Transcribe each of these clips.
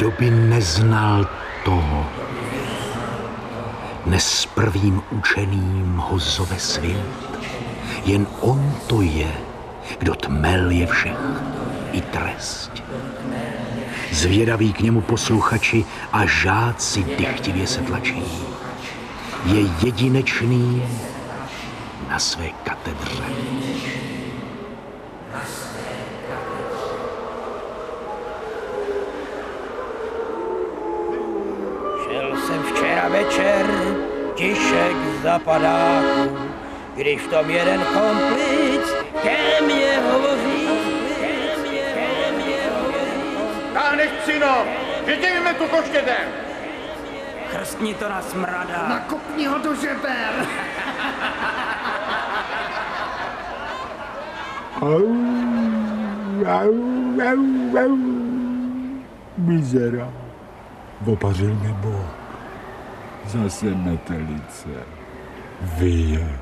Kdo by neznal toho, dnes prvým učeným ho zove svět. Jen on to je, kdo tmel je všech, i trest. Zvědaví k němu posluchači a žáci dychtivě se tlačí. Je jedinečný na své katedře. Šel jsem včera večer, tišek zapadáku, když v tom jeden komplic ke mně hovoří, hovoří. Táhneš, psino! Vydějme tu koštětem! Chrstni to na smrada. Nakopni ho do žeber. Au, au, au, au. Mizera. Opařil mi Bůh. Zase metelice. Vyje.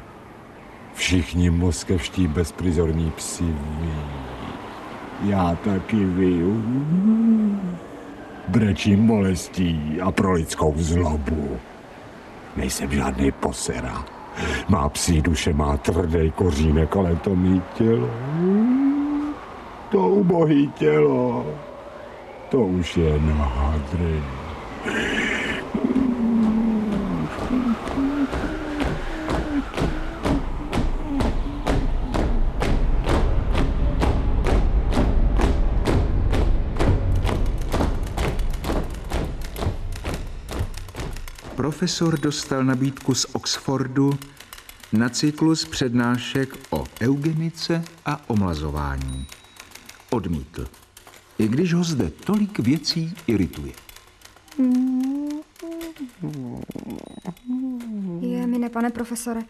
Všichni moskevští bezprizorní psi ví. Já taky viju. Brečím bolestí a pro lidskou zlobu. Nejsem žádný posera. Má psí duše, má tvrdý kořínek, ale to mý tělo, to ubohý tělo, to už je na hadry. Profesor dostal nabídku z Oxfordu na cyklus přednášek o eugenice a omlazování. Odmítl, i když ho zde tolik věcí irituje. Je mi ne, pane profesore,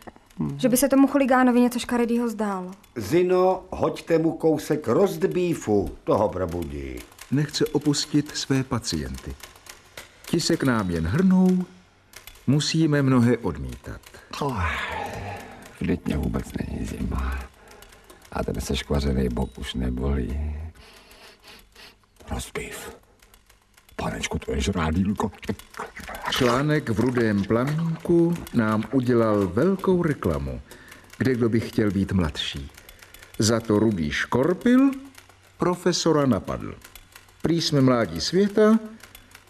že by se tomu chuligánovi něco škaredýho zdálo. Zino, hoďte mu kousek rozdbífu, toho probudí. Nechce opustit své pacienty. Ti se k nám jen hrnou, musíme mnohé odmítat. Vždyť mě vůbec není zima. A ten seškvařený bok už nebolí. Rozbív. Panečku, to je žrádílko. Článek v Rudém plamínku nám udělal velkou reklamu, kde kdo by chtěl být mladší. Za to Rudý škorpil profesora napadl. Prý jsme mládí světa,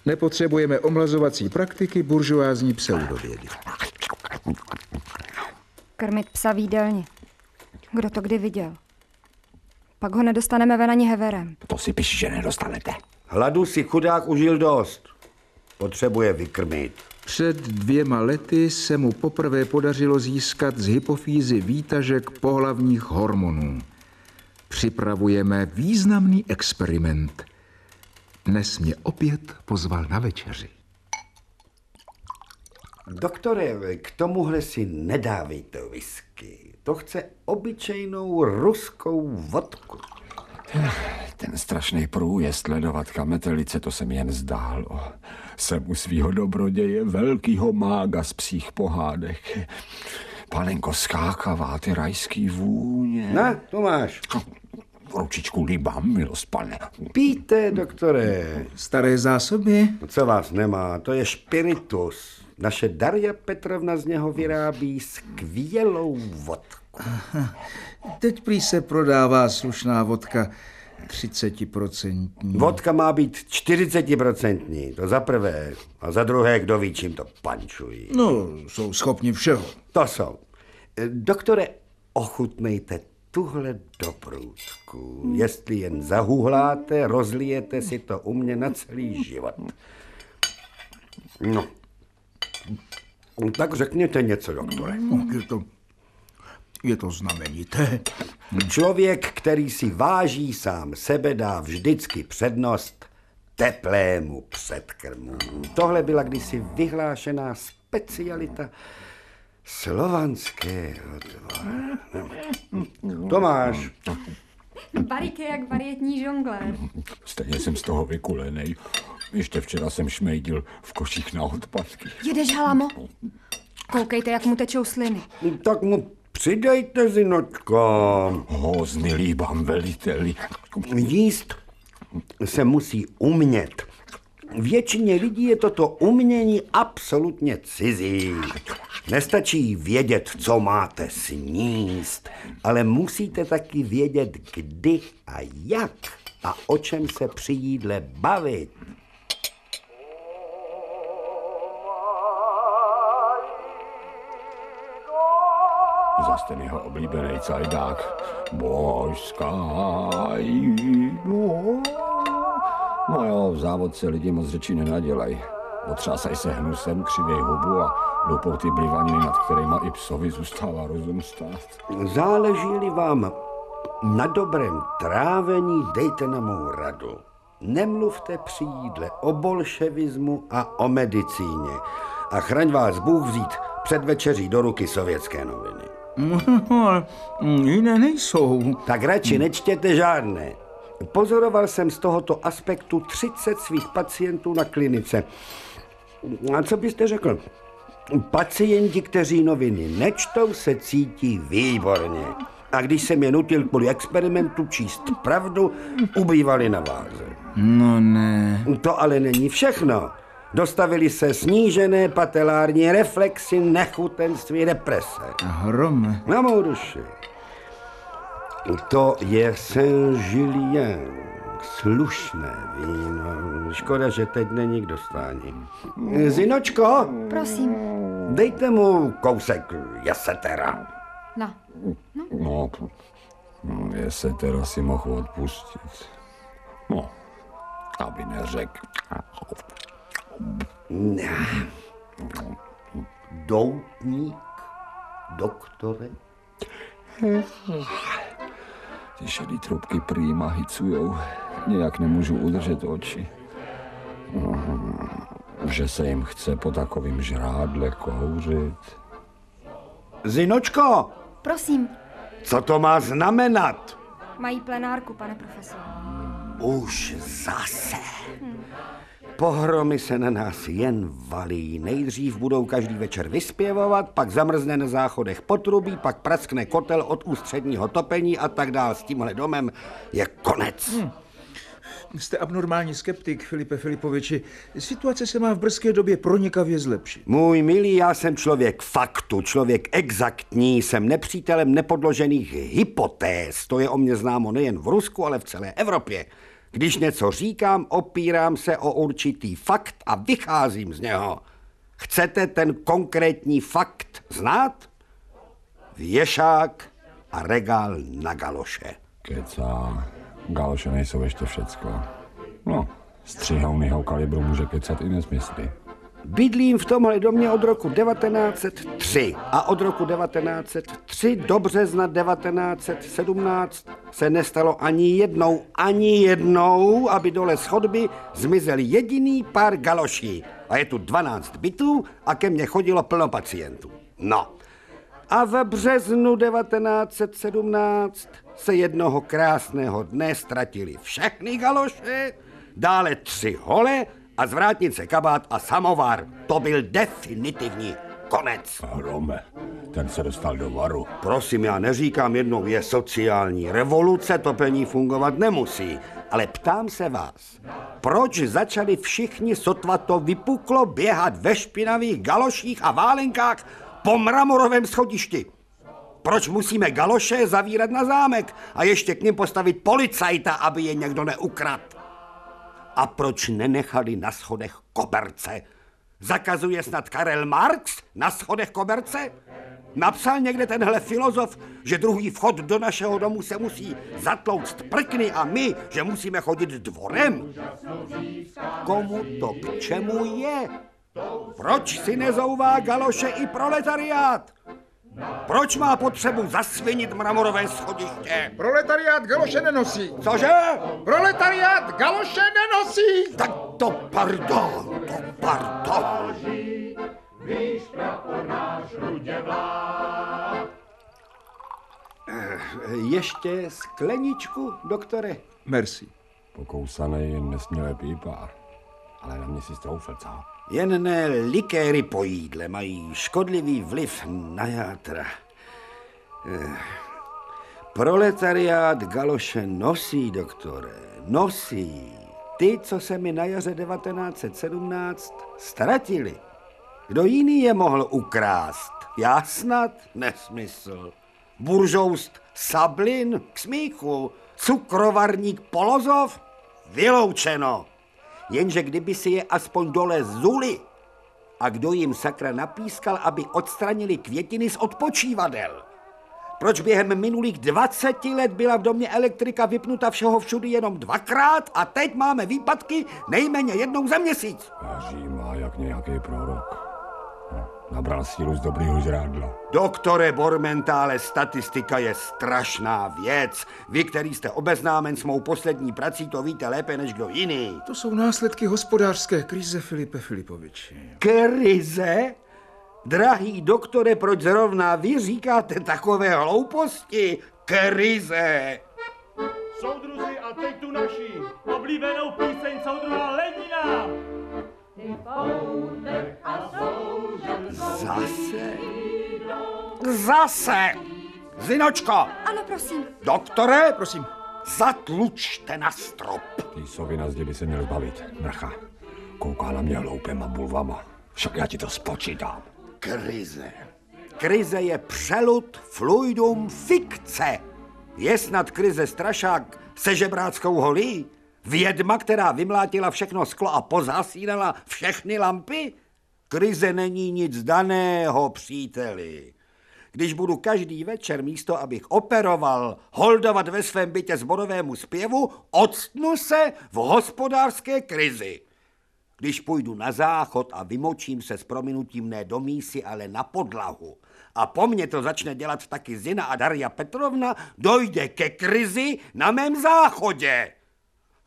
nepotřebujeme omlazovací praktiky buržoázní pseudovědy. Krmit psa výdelně. Kdo to kdy viděl? Pak ho nedostaneme ven ani heverem. To si piš, že nedostanete. Hladu si chudák užil dost. Potřebuje vykrmit. Před dvěma lety se mu poprvé podařilo získat z hypofýzy výtažek pohlavních hormonů. Připravujeme významný experiment. Dnes mě opět pozval na večeři. Doktore, k tomuhle si nedávejte whisky. To chce obyčejnou ruskou vodku. Ten strašný průjezd sledovatka metelice, to se mi jen zdálo. Jsem u svýho dobroděje velkýho mága z psích pohádek. Panenko skákavá, ty rajský vůně. Na, to máš. Ručičku líbám, milost pane. Píte, doktore. Staré zásoby? Co vás nemá, to je špiritus. Naše Darja Petrovna z něho vyrábí skvělou vodku. Teď prý se prodává slušná vodka 30%. Vodka má být 40%, to za prvé. A za druhé, kdo ví, čím to pančují. No, jsou schopni všeho. To jsou. Doktore, ochutnejte tuhle dobrůdku. Jestli jen zahuhláte, rozlijete si to u mě na celý život. No. Tak řekněte něco, doktore. No, je to, je to znamenité. Člověk, který si váží sám sebe, dá vždycky přednost teplému předkrmu. Tohle byla kdysi vyhlášená specialita slovanského dvora. Tomáš, Barik je jak varietní žonglér. Stejně jsem z toho vykulenej. Ještě včera jsem šmejdil v koších na odpadky. Jedeš, halamo? Koukejte, jak mu tečou sliny. tak mu přidejte, Zinočko. Hozny líbám veliteli. Jíst se musí umět. Většině lidí je toto umění absolutně cizí. Nestačí vědět, co máte sníst, ale musíte taky vědět, kdy a jak a o čem se při jídle bavit. Zas ten jeho oblíbený cajdák. Božská no. No jo, v závodce lidi moc řečí nenadělaj. Otřásaj se hnusem, křivěj hubu a loupou ty blivaniny, nad kterýma i psovi zůstává rozum stát. Záleží-li vám na dobrém trávení, dejte na mou radu. Nemluvte při jídle o bolševismu a o medicíně. A chraň vás Bůh vzít před večeří do ruky sovětské noviny. No, ale jiné nejsou. Tak radši nečtěte žádné. Pozoroval jsem z tohoto aspektu 30 svých pacientů na klinice. A co byste řekl? Pacienti, kteří noviny nečtou, se cítí výborně. A když jsem je nutil kvůli experimentu číst pravdu, ubývali na váze. No ne. To ale není všechno. Dostavili se snížené patelární reflexy, nechutenství, deprese. Hrome. Na mou duši. To je Saint-Julien. Slušné víno. Škoda, že teď není k dostání. Zinočko, Prosím. dejte mu kousek jasetera. No. No, no, je se teda si mohl odpustit. No, aby neřekl. Doutník, doktore. Ty šedý trubky prýma hicujou. Nějak nemůžu udržet oči. Mhm, Že se jim chce po takovým žrádle kouřit. Zinočko, Prosím. co to má znamenat? Mají plenárku, pane profesor. Už zase. Pohromy se na nás jen valí. Nejdřív budou každý večer vyspěvovat, pak zamrzne na záchodech potrubí, pak praskne kotel od ústředního topení a tak dál. S tímhle domem je konec. Hmm. Jste abnormální skeptik, Filipe Filipoviči. Situace se má v brzké době pronikavě zlepšit. Můj milý, já jsem člověk faktu, člověk exaktní, jsem nepřítelem nepodložených hypotéz. To je o mě známo nejen v Rusku, ale v celé Evropě. Když něco říkám, opírám se o určitý fakt a vycházím z něho. Chcete ten konkrétní fakt znát? Věšák a regál na galoše. Kecá. Galoše nejsou ještě všecko. No, střihounyho kalibru může kecat i nesmysly. Bydlím v tomhle domě od roku 1903 a od roku 1903 do března 1917 se nestalo ani jednou, ani jednou, aby dole z chodby zmizel jediný pár galoší. A je tu 12 bytů a ke mně chodilo plno pacientů. No. A v březnu 1917 se jednoho krásného dne ztratili všechny galoše, dále tři hole a z vrátnice kabát a samovar. To byl definitivní konec. Hrome, ten se dostal do varu. Prosím, já neříkám jednou je sociální revoluce, topení fungovat nemusí. Ale ptám se vás, proč začali všichni, sotva to vypuklo, běhat ve špinavých galoších a válenkách po mramorovém schodišti? Proč musíme galoše zavírat na zámek a ještě k ním postavit policajta, aby je někdo neukrad? A proč nenechali na schodech koberce? Zakazuje snad Karel Marx na schodech koberce? Napsal někde tenhle filozof, že druhý vchod do našeho domu se musí zatlouct prkny a my, že musíme chodit dvorem? Komu to k čemu je? Proč si nezouvá galoše i proletariát? Proč má potřebu zasvinit mramorové schodiště? Proletariát galoše nenosí. Cože? Proletariát galoše nenosí. Tak to pardon, to pardon. Eh, Ještě skleničku, doktore? Merci. Pokousaný jen nesměle pípá. Ale na mě si stroufl, co? Jen ne likéry po jídle mají škodlivý vliv na játra. Eh, Proletariát galoše nosí, doktore, nosí. ty, co se mi na jaře 1917 ztratili. Kdo jiný je mohl ukrást? Já snad? Nesmysl. Buržoust Sablin k smíchu, cukrovarník Polozov? Vyloučeno. Jenže kdyby si je aspoň dole zuli a kdo jim sakra napískal, aby odstranili květiny z odpočívadel. Proč během minulých 20 let byla v domě elektrika vypnuta všeho všudy jenom dvakrát a teď máme výpadky nejméně jednou za měsíc? Jáří má jak nějaký prorok. Nabral sílu z dobrýho žrádla. Doktore Bormentále, statistika je strašná věc. Vy, který jste obeznámen s mou poslední prací, to víte lépe než kdo jiný. To jsou následky hospodářské krize Filipe Filipoviči. Krize? Drahý doktore, proč zrovna vy říkáte takové hlouposti? Krize! Soudruzi, a teď tu naší oblíbenou píseň soudruha Lenina. Zase? Zase! Zinočko! Ano, prosím. Doktore, Prosím, zatlučte na strop. Ty sovina zdi by se měl zbavit, mrcha. Kouká na mě hloupěma bulvama. Však já ti to spočítám. Krize. Krize je přelud, fluidum, fikce. Je snad krize strašák se žebráckou holí? Vědma, která vymlátila všechno sklo a pozasínala všechny lampy? Krize není nic daného, příteli. Když budu každý večer místo, abych operoval, holdovat ve svém bytě zborovému zpěvu, odstnu se v hospodářské krizi. Když půjdu na záchod a vymočím se s prominutím ne do mísy, ale na podlahu a po mně to začne dělat taky Zina a Daria Petrovna, dojde ke krizi na mém záchodě.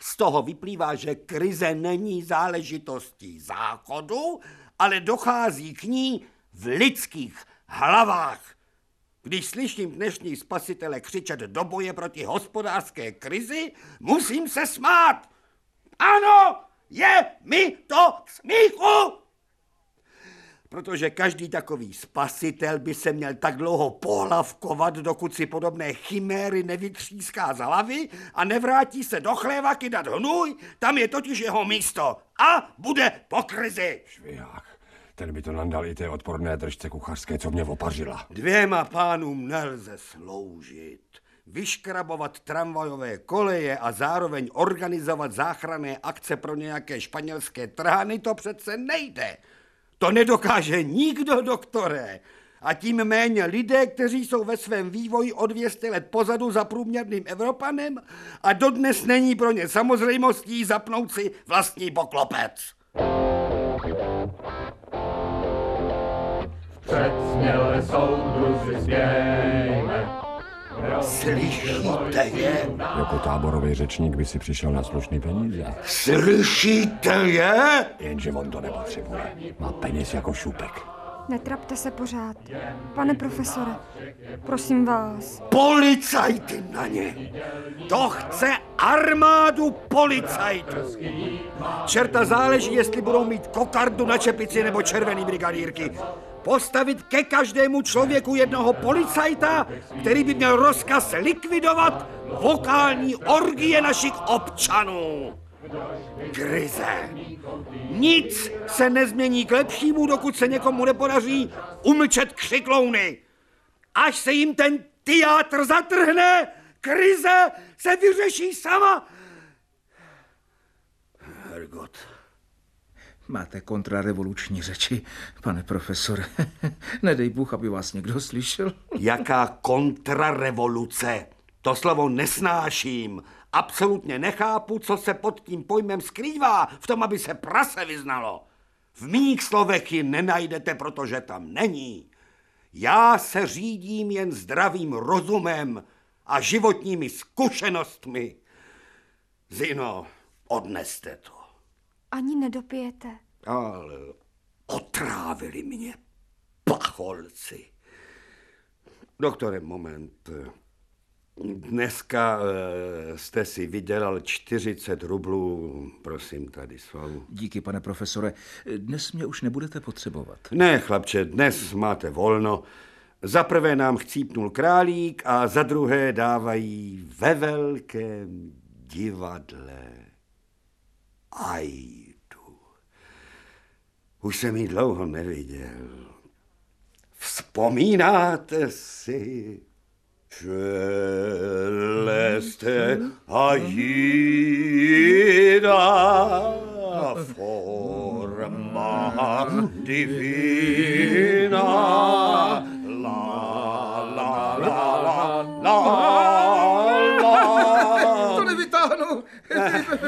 Z toho vyplývá, že krize není záležitostí záchodu, ale dochází k ní v lidských hlavách. Když slyším dnešní spasitele křičet do boje proti hospodářské krizi, musím se smát. Ano, je mi to smíchu! Protože každý takový spasitel by se měl tak dlouho pohlavkovat, dokud si podobné chiméry nevytříská z hlavy a nevrátí se do chléva kydat hnůj, tam je totiž jeho místo a bude po krizi. Šviják. Ten by to nandal i té odporné držce kuchařské, co mě opařila. Dvěma pánům nelze sloužit. Vyškrabovat tramvajové koleje a zároveň organizovat záchranné akce pro nějaké španělské trhány, to přece nejde. To nedokáže nikdo, doktore. A tím méně lidé, kteří jsou ve svém vývoji o 200 let pozadu za průměrným Evropanem a dodnes není pro ně samozřejmostí zapnout si vlastní poklopec. Před směle soudruzi smějme. Slyšíte je? Jako táborový řečník by si přišel na slušný peníze. Slyšíte je? Jenže on to nepotřebuje. Má peněz jako šupek. Netrapte se pořád. Pane profesore, prosím vás. Policajty na ně. To chce armádu policajtů. Čerta záleží, jestli budou mít kokardu na čepici nebo červený brigadírky. Postavit ke každému člověku jednoho policajta, který by měl rozkaz likvidovat vokální orgie našich občanů. Krize. Nic se nezmění k lepšímu, dokud se někomu nepodaří umlčet křiklouny. Až se jim ten teátr zatrhne, krize se vyřeší sama. Hergot. Máte kontrarevoluční řeči, pane profesore. Nedej Bůh, aby vás někdo slyšel. Jaká kontrarevoluce? To slovo nesnáším. Absolutně nechápu, co se pod tím pojmem skrývá v tom, aby se prase vyznalo. V mých slovech ji nenajdete, protože tam není. Já se řídím jen zdravým rozumem a životními zkušenostmi. Zino, odneste to. Ani nedopijete. Ale otrávili mě pacholci. Doktore, moment. Dneska eh, jste si vydělal 40 rublů, prosím, tady jsou. Díky, pane profesore. Dnes mě už nebudete potřebovat. Ne, chlapče, dnes máte volno. Za prvé nám chcípnul králík a za druhé dávají ve velkém divadle. Ajdu. Už jsem ji dlouho neviděl. Vzpomínáte si? Celeste Aida forma divina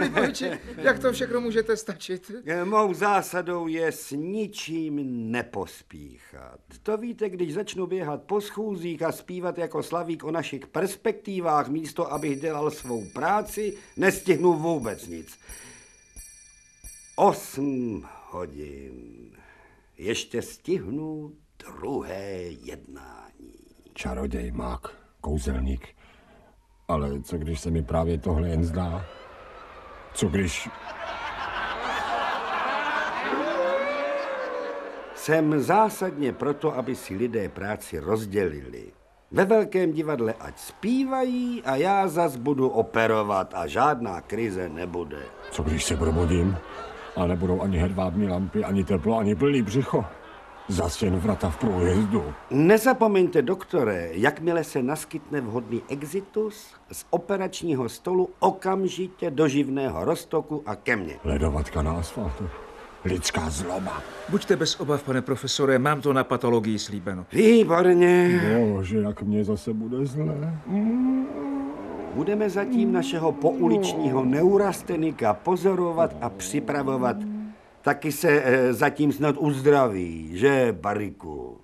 Filipoviči, jak to všechno můžete stačit? Mou zásadou je s ničím nepospíchat. To víte, když začnu běhat po schůzích a zpívat jako slavík o našich perspektivách, místo abych dělal svou práci, nestihnu vůbec nic. Osm hodin. Ještě stihnu druhé jednání. Čaroděj, mák, kouzelník. Ale co když se mi právě tohle jen zdá? Co když... Jsem zásadně proto, aby si lidé práci rozdělili. Ve velkém divadle ať zpívají a já zas budu operovat a žádná krize nebude. Co když se probudím a nebudou ani hedvábní lampy, ani teplo, ani plný břicho? Zas jen vrata v průjezdu. Nezapomeňte, doktore, jakmile se naskytne vhodný exitus, z operačního stolu okamžitě do živného roztoku a ke mně. Ledovatka na asfaltu. Lidská zloba. Buďte bez obav, pane profesore, mám to na patologii slíbeno. Výborně. Bože, jak mě zase bude zlé. Budeme zatím našeho pouličního neurastenika pozorovat a připravovat. Taky se e, zatím snad uzdraví, že, Bariku?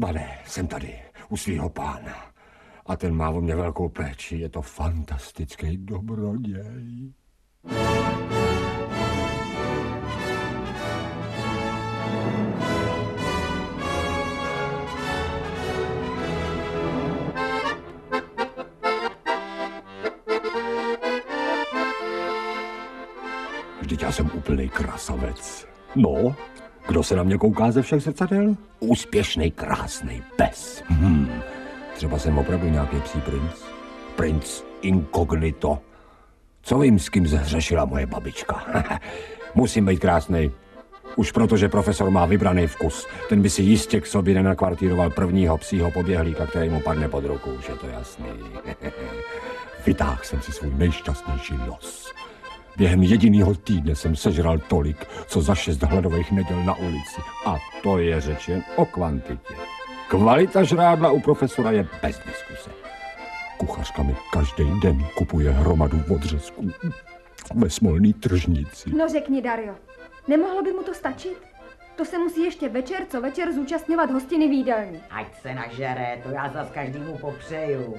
Pane, jsem tady, u svého pána. A ten má o mě velkou péči. Je to fantastický dobroděj. Vždyť já jsem úplný krasavec. No, kdo se na mě kouká ze všech zrcadel? Úspěšný, krásný pes. Hmm. Třeba jsem opravdu nějaký psí princ. Princ inkognito. Co vím, s kým zhřešila moje babička? Musím být krásný. Už protože profesor má vybraný vkus. Ten by si jistě k sobě nenakvartíroval prvního psího poběhlíka, který mu padne pod ruku, už je to jasný. Vytáhl jsem si svůj nejšťastnější los. Během jediného týdne jsem sežral tolik, co za šest hladových neděl na ulici. A to je řeč jen o kvantitě. Kvalita žrádla u profesora je bez diskuse. Kuchařka mi každý den kupuje hromadu odřezků ve smolný tržnici. No řekni, Dario, nemohlo by mu to stačit? To se musí ještě večer co večer zúčastňovat hostiny výdelní. Ať se nažere, to já zas každému popřeju.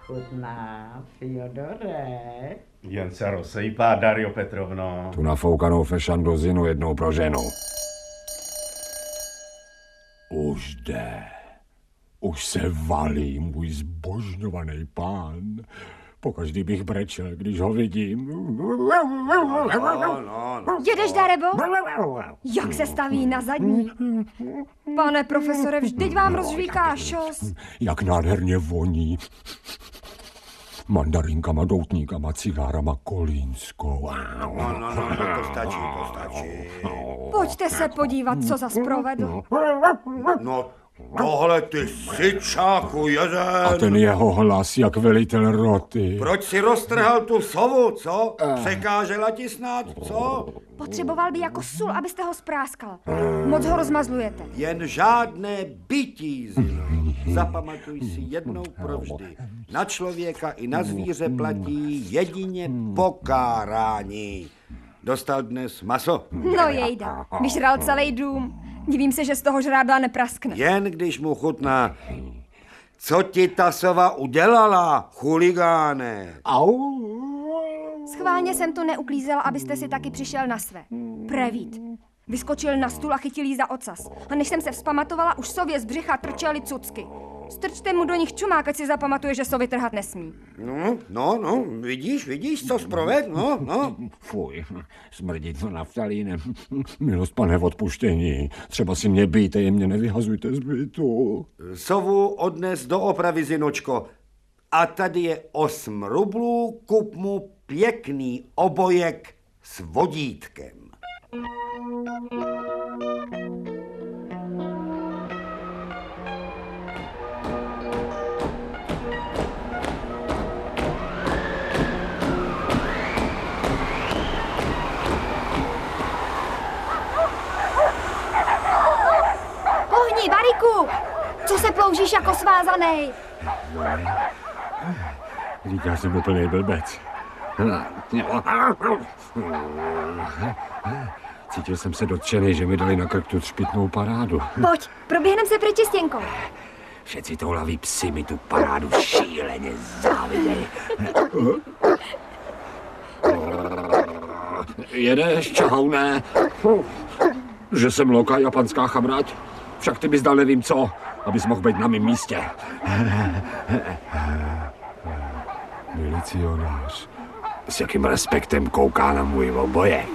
Chutná, Fyodore. Jen se rozsejpá, Dario Petrovno. Tu nafoukanou fešandozinu jednou pro ženu. Už jde. Už se valí můj zbožňovaný pán. Pokaždý bych brečel, když ho vidím. No, no, no. Jedeš, Darebo? Jak se staví na zadní? Pane profesore, vždyť vám rozžvíká šos. Jak nádherně voní. Mandarinkama, doutníkama, cigárama, kolínskou. No, no, no, no, to stačí, to stačí. Pojďte se podívat, co zas provedl. No, tohle ty syčáku jeden. A ten jeho hlas, jak velitel roty. Proč si roztrhal tu sovu, co? Překážela ti snad, co? Potřeboval by jako sůl, abyste ho spráskal. Moc ho rozmazlujete. Jen žádné bytí, Zino. Zapamatuj si jednou provždy. Na člověka i na zvíře platí jedině pokárání. Dostal dnes maso? No jejda, vyžral celý dům. Divím se, že z toho žrádla nepraskne. Jen když mu chutná. Co ti ta sova udělala, chuligáne? Au. Schválně jsem tu neuklízela, abyste si taky přišel na své. Prevít. Vyskočil na stůl a chytil jí za ocas. A než jsem se vzpamatovala, už sově z břicha trčely cucky. Strčte mu do nich čumák, ať si zapamatuje, že sovy trhat nesmí. No, no, no, vidíš, vidíš, co zproved, no, no. Fuj, smrdí to naftalínem. Milost pane odpuštění. Třeba si mě bijte, jen mě nevyhazujte z bytu. Sovu odnes do opravy, Zinočko. A tady je 8 rublů, kup mu pěkný obojek s vodítkem. Pohni, Bariku! Co se ploužíš jako svázaný? Říká jsem úplný blbec. Cítil jsem se dotčený, že mi dali na krk tu třpitnou parádu. Pojď, proběhnem se přečistěnkou. Všetci toulaví psi mi tu parádu šíleně závidějí. Jedeš, čahoune? Že jsem loka japanská chamrať? Však ty bys dal nevím co, abys mohl být na mém místě. Milicionář. S jakým respektem kouká na můj obojek.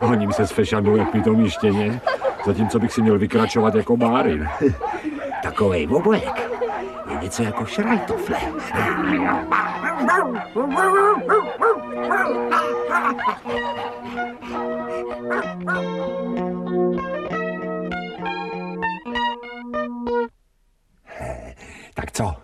Honím se s fešandou jak pitomý štěně, zatímco bych si měl vykračovat jako bárin. Takovej obojek je něco jako šrajtofle. Tak co,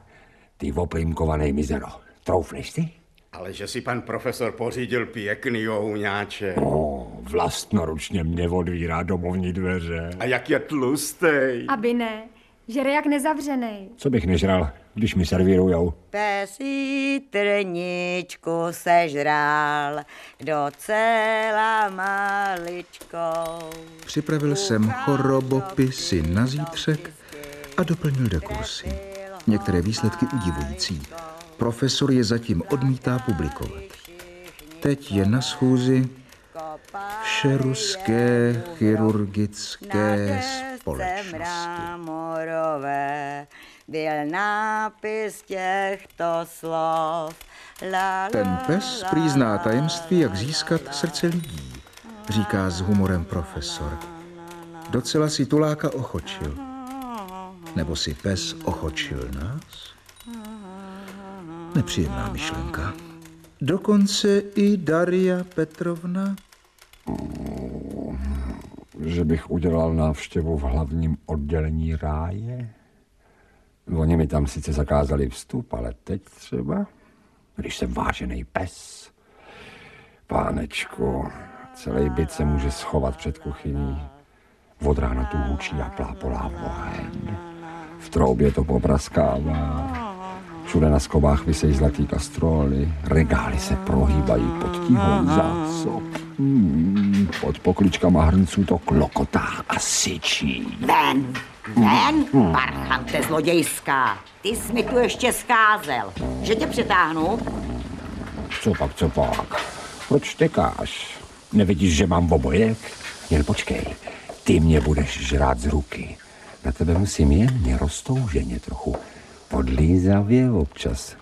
ty oplýmkovaný mizero, troufneš si? Ale že si pan profesor pořídil pěkný ohňáče. O, vlastnoručně mě odvírá domovní dveře. A jak je tlustej. Aby ne, žere jak nezavřenej. Co bych nežral, když mi servírujou? Pes trničku sežral docela maličkou. Připravil jsem chorobopisy na zítřek a doplnil dekursy. Některé výsledky udivující. Profesor je zatím odmítá publikovat. Teď je na schůzi Všeruské chirurgické společnosti. Byl nápis těchto slov. Ten pes přizná tajemství, jak získat srdce lidí, říká s humorem profesor. Docela si tuláka ochočil. Nebo si pes ochočil nás? Nepříjemná myšlenka. Dokonce i Daria Petrovna Že bych udělal návštěvu v hlavním oddělení ráje? Oni mi tam sice zakázali vstup, ale teď třeba, když jsem vážený pes. Pánečku, celý byt se může schovat před kuchyní. Od rána tu hučí a plápolá oheň. V troubě to popraskává. Všude na skobách vysejí zlatý kastroly, regály se prohýbají pod tíhou zásob. Hmm, pod pokličkama hrnců to klokotá a syčí. Ven, ven, parchante zlodějská. Ty jsi mi tu ještě scházel. Že tě přetáhnu? Co pak, co pak? Proč tekáš? Nevidíš, že mám obojek? Jen počkej, ty mě budeš žrát z ruky. Na tebe musím jemně roztouženě trochu podlízavě občas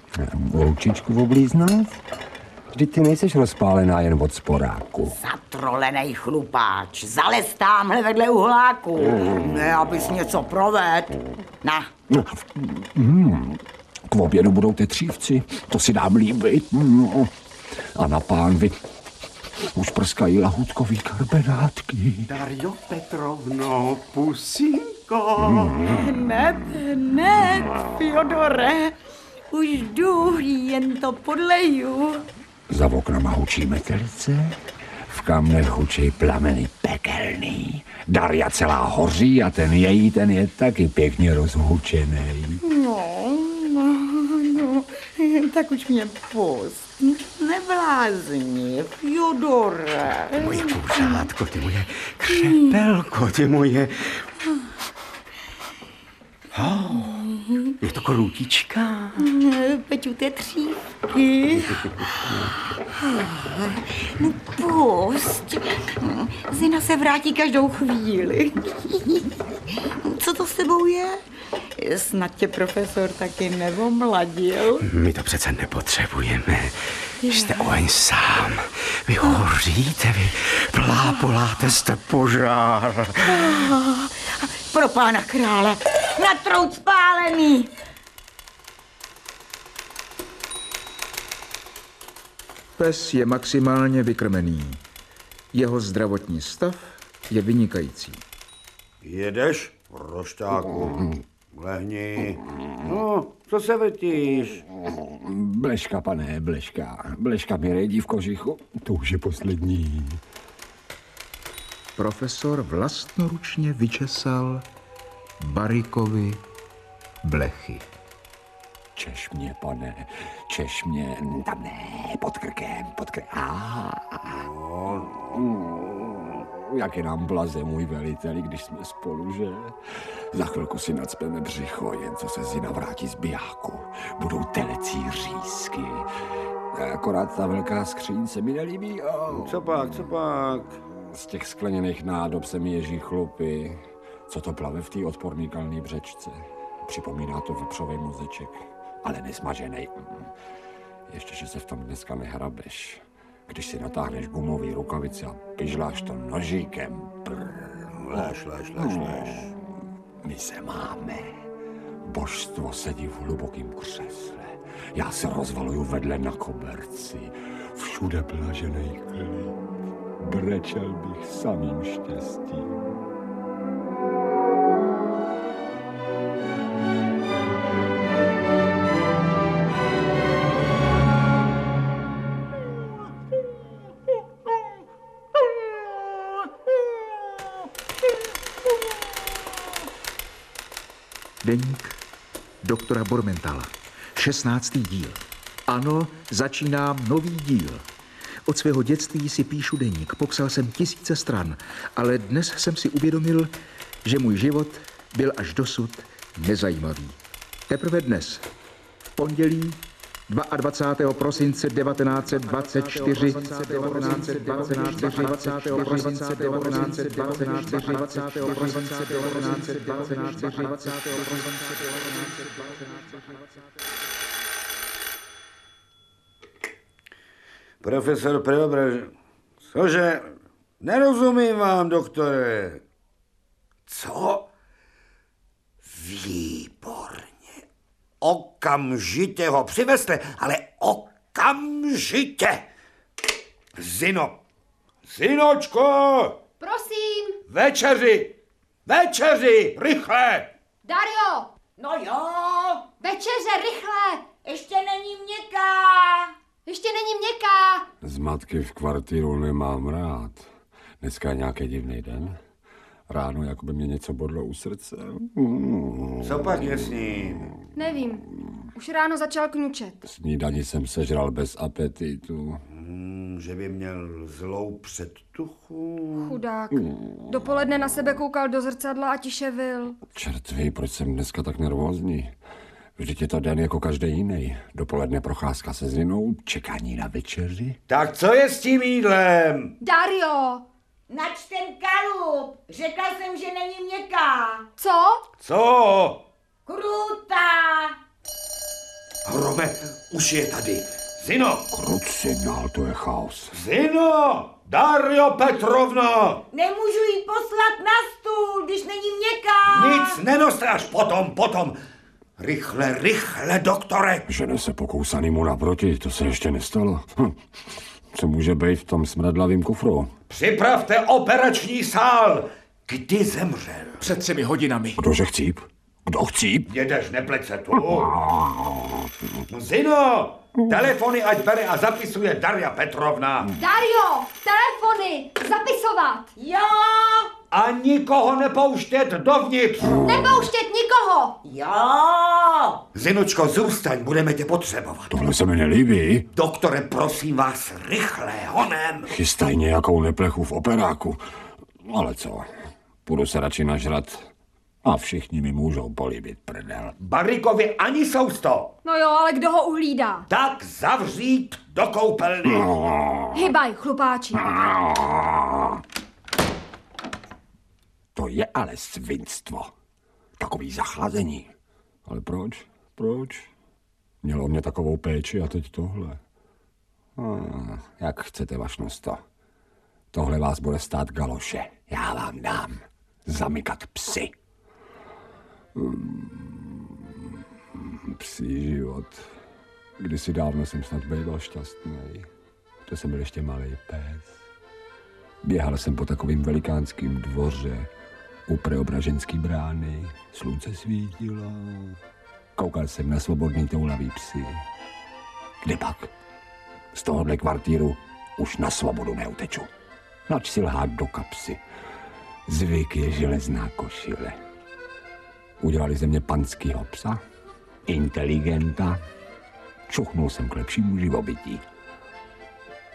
ručičku oblíznout. Vždyť ty nejseš rozpálená jen od sporáku. Zatrolenej chlupáč, zalez tamhle vedle uhláku. Ne, abys něco proved. Na, No, hmm, k obědu budou ty třívci, to si dám líbit. Hmm. A na pánvi už prskají lahůdkový karbenátky. Dario Petrovno, pusinko. Hned, hned, Fyodore. Už jdu, jen to podleju. Za oknama hučí metelice, v kamnech hučí plameny pekelný. Daria celá hoří a ten její, ten je taky pěkně rozhučený. No, no, no, tak už mě pust. Neblázni, Fyodore. Moje kouřátko, ty moje křepelko, ty moje... Oh, je to korutička. Peťu té třívky. No pust. Zina se vrátí každou chvíli. Co to s tebou je? Snad tě profesor taky nevomladil. My to přece nepotřebujeme. Jste oheň sám. Vy hoříte, vy plápoláte, jste požár. Pro pána krále, na trout spálený. Pes je maximálně vykrmený. Jeho zdravotní stav je vynikající. Jedeš, roštáku? Lehni. No, co se vetíš? Bleška, pane, bleška. Bleška mi redí v kožichu. To už je poslední. Profesor vlastnoručně vyčesal Barikovi blechy. Češ mě, pane, češ mě, tam ne, pod krkem, pod krkem. Ah, no, jak je nám blaze, můj veliteli, když jsme spolu, že? Za chvilku si nadspeme břicho, jen co se Zina vrátí z bijáku. Budou telecí řízky. Akorát ta velká skříň se mi nelíbí. Oh. Co pak, co pak? Z těch skleněných nádob se mi ježí chlupy. Co to plave v té odporný kalný břečce? Připomíná to vepřový mozeček, ale nesmažený. Ještě, že se v tom dneska nehrabeš. Když si natáhneš gumový rukavice a pižláš to nožíkem. Lež, lež, lež, lež. My se máme. Božstvo sedí v hlubokém křesle. Já se rozvaluju vedle na koberci. Všude blažený klid. Brečel bych samým štěstím. Doktora Bormentala. 16. díl. Ano, začínám nový díl. Od svého dětství si píšu deník, popsal jsem tisíce stran, ale dnes jsem si uvědomil, že můj život byl až dosud nezajímavý. Teprve dnes, v pondělí 22. prosince 1924, 1924, 20. prosince 1924, 20. prosince 1924, Profesor Preobraz... Cože? Nerozumím vám, doktore. Co? Výborně. Okamžitě ho přivezte, ale okamžitě. Zino. Zinočko! Prosím. Večeři! Večeři! Rychle! Dario! No jo, Večeře, rychle! ještě není měkká. Ještě není měkká. Zmatky v kvartiru nemám rád. Dneska je nějaký divný den. Ráno jako by mě něco bodlo u srdce. Co pak je s ním? Nevím. Už ráno začal kňučet. Snídani jsem sežral bez apetitu. Hmm, že by měl zlou předtuchu. Chudák. Dopoledne na sebe koukal do zrcadla a tiševil. Čert ví, proč jsem dneska tak nervózní. Vždyť je to den jako každý jiný. Dopoledne procházka se Zinou, čekání na večeři. Tak co je s tím jídlem? Dario! Nač ten kalup. Řekla jsem, že není měkká. Co? Co? Krutá. Hrome, už je tady. Zino! Krut signál, to je chaos. Zino! Dario Petrovna! Nemůžu jí poslat na stůl, když není měkká. Nic nenostráš potom, potom. Rychle, rychle, doktore. Žene se pokousanýmu naproti, to se ještě nestalo. Hm. Co může být v tom smradlavém kufru? Připravte operační sál. Kdy zemřel? Před třemi hodinami. Kdože chcíp? Kdo chcíp? Jedeš, nepleť se tu. Zino, telefony ať bere a zapisuje Daria Petrovna. Dario! Telefony! Zapisovat! Jo, A nikoho nepouštět dovnitř. Nepouštět nikoho! jo. Zinočko, zůstaň, budeme tě potřebovat. Tohle se mi nelíbí. Doktore, prosím vás, rychle, honem. Chystaj nějakou neplechu v operáku. Ale co? Půjdu se radši nažrat a všichni mi můžou políbit prdel. Barikovi ani sousto. No jo, ale kdo ho uhlídá? Tak zavřít do koupelny. Hybaj, chlupáči. To je ale svinstvo. Takový zachlazení. Ale proč? Proč? Mělo mě takovou péči a teď tohle. Ah, jak chcete, vašnosto. Tohle vás bude stát galoše. Já vám dám. Zamykat psy. Hmm, psí život. Kdysi dávno jsem snad býval šťastný. To jsem byl ještě malý pes. Běhal jsem po takovým velikánským dvoře u preobraženský brány. Slunce svítilo. Koukal jsem na svobodný toulavý psy. Kde pak? Z tohohle kvartíru už na svobodu neuteču. Nač si lhát do kapsy. Zvyk je železná košile. Udělali ze mě panskýho psa, inteligenta. Čuchnul jsem k lepšímu živobytí.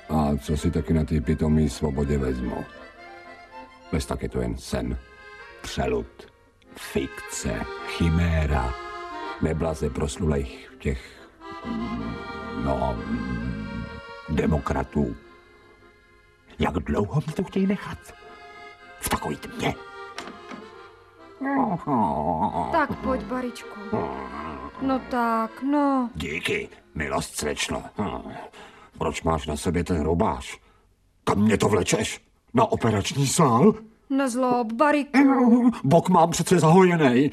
A co si taky na té pitomý svobodě vezmu? Bez tak je to jen sen, přelud, fikce, chiméra, neblaze proslulejch těch, no, demokratů. Jak dlouho mi to chtějí nechat? V takový tmě. Tak pojď, Baričku. No tak, no. Díky, milost slečno. Proč máš na sobě ten robáš? Kam mě to vlečeš? Na operační sál? Nezlob, Bariku. Bok mám přece zahojený.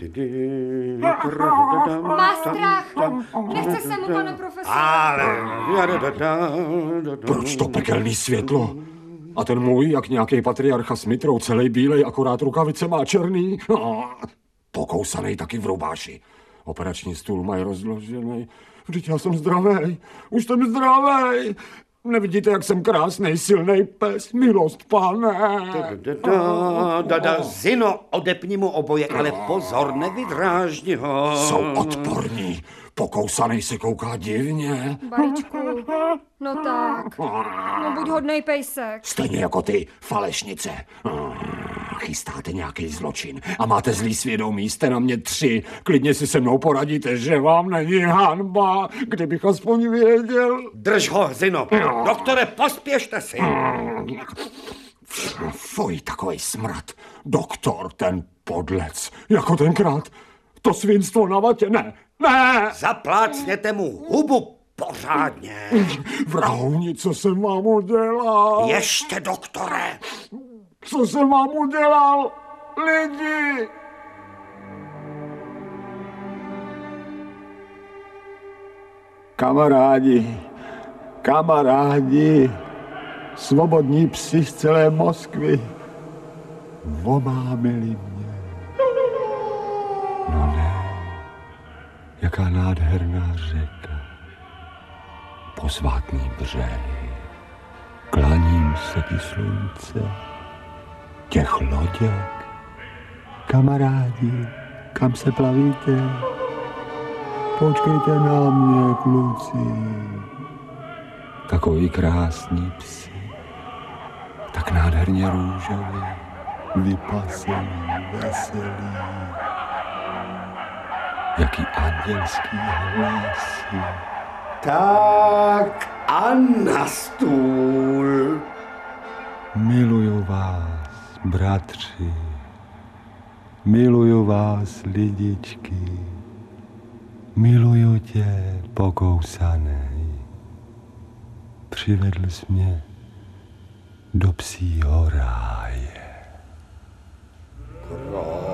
Má strach. Nechce se mu, pane profesor. Ale... Proč to pekelný světlo? A ten můj, jak nějaký patriarcha s mitrou, celý bílej, akorát rukavice má černý. Pokousaný taky v robáši. Operační stůl mají rozložený. Vždyť já jsem zdravý. Už jsem zdravý. Nevidíte, jak jsem krásný, silný pes? Milost, pane. Da, da, da, Zino, odepni mu obojek, ale pozor, nevydrážni ho. Jsou odporní. Pokousaný se kouká divně. Baričku, no tak. No buď hodnej pejsek. Stejně jako ty, falešnice. Chystáte nějaký zločin a máte zlý svědomí, jste na mě tři. Klidně si se mnou poradíte, že vám není hanba, kdybych aspoň věděl. Drž ho, Zino. Doktore, pospěšte si. Fuj, takový smrad. Doktor, ten podlec, jako tenkrát. To svinstvo na vatě, ne. Zaplácněte mu hubu pořádně. Vrahouni, co jsem vám udělal? Ještě, doktore. Co jsem vám udělal, lidi? Kamarádi, kamarádi, svobodní psi z celé Moskvy, omámili mě. Jaká nádherná řeka, posvátný břeh, klaním se ti slunce, těch loděk, kamarádi, kam se plavíte? Počkejte na mě, kluci. Takový krásný psi, tak nádherně růžový, vypasený, veselý. Jaký andělský hlasy. Tak a na stůl. Miluju vás, bratři. Miluju vás, lidičky. Miluju tě, pokousaný. Přivedl jsi mě do psího ráje. Krásná